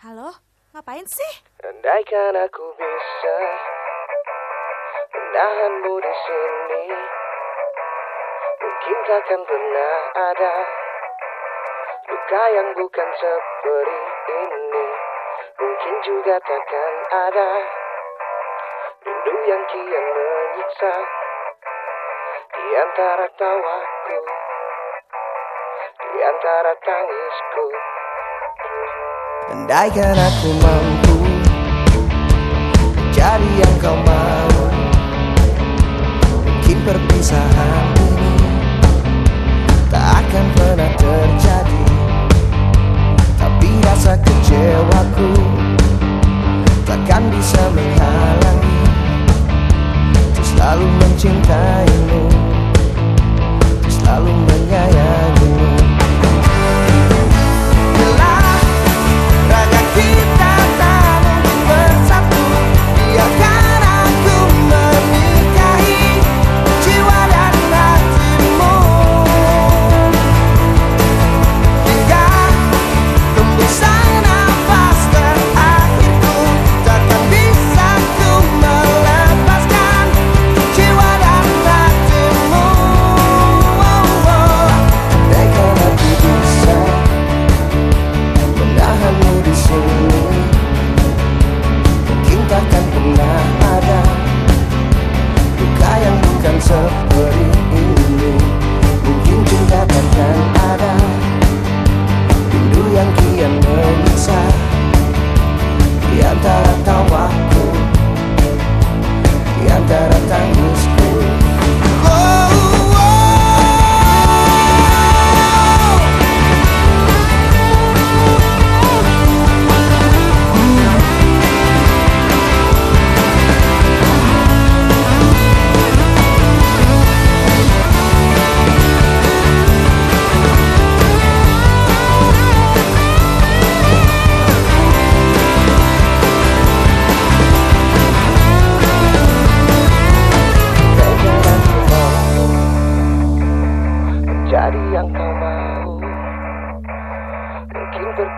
Halo, ngapain sih? Andaikan aku bisa menahanmu di sini, mungkin takkan pernah ada luka yang bukan seperti ini. Mungkin juga takkan ada rindu yang kian menyiksa di antara tawaku, di antara tangisku. Andaikan aku mampu Jadi yang kau mau. Mungkin perpisahan ini Tak akan pernah terjadi. Tapi rasa kecewaku Takkan bisa menghalangi. Untuk selalu mencintaimu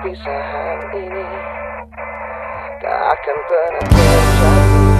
perpisahan ini Tak akan pernah terjadi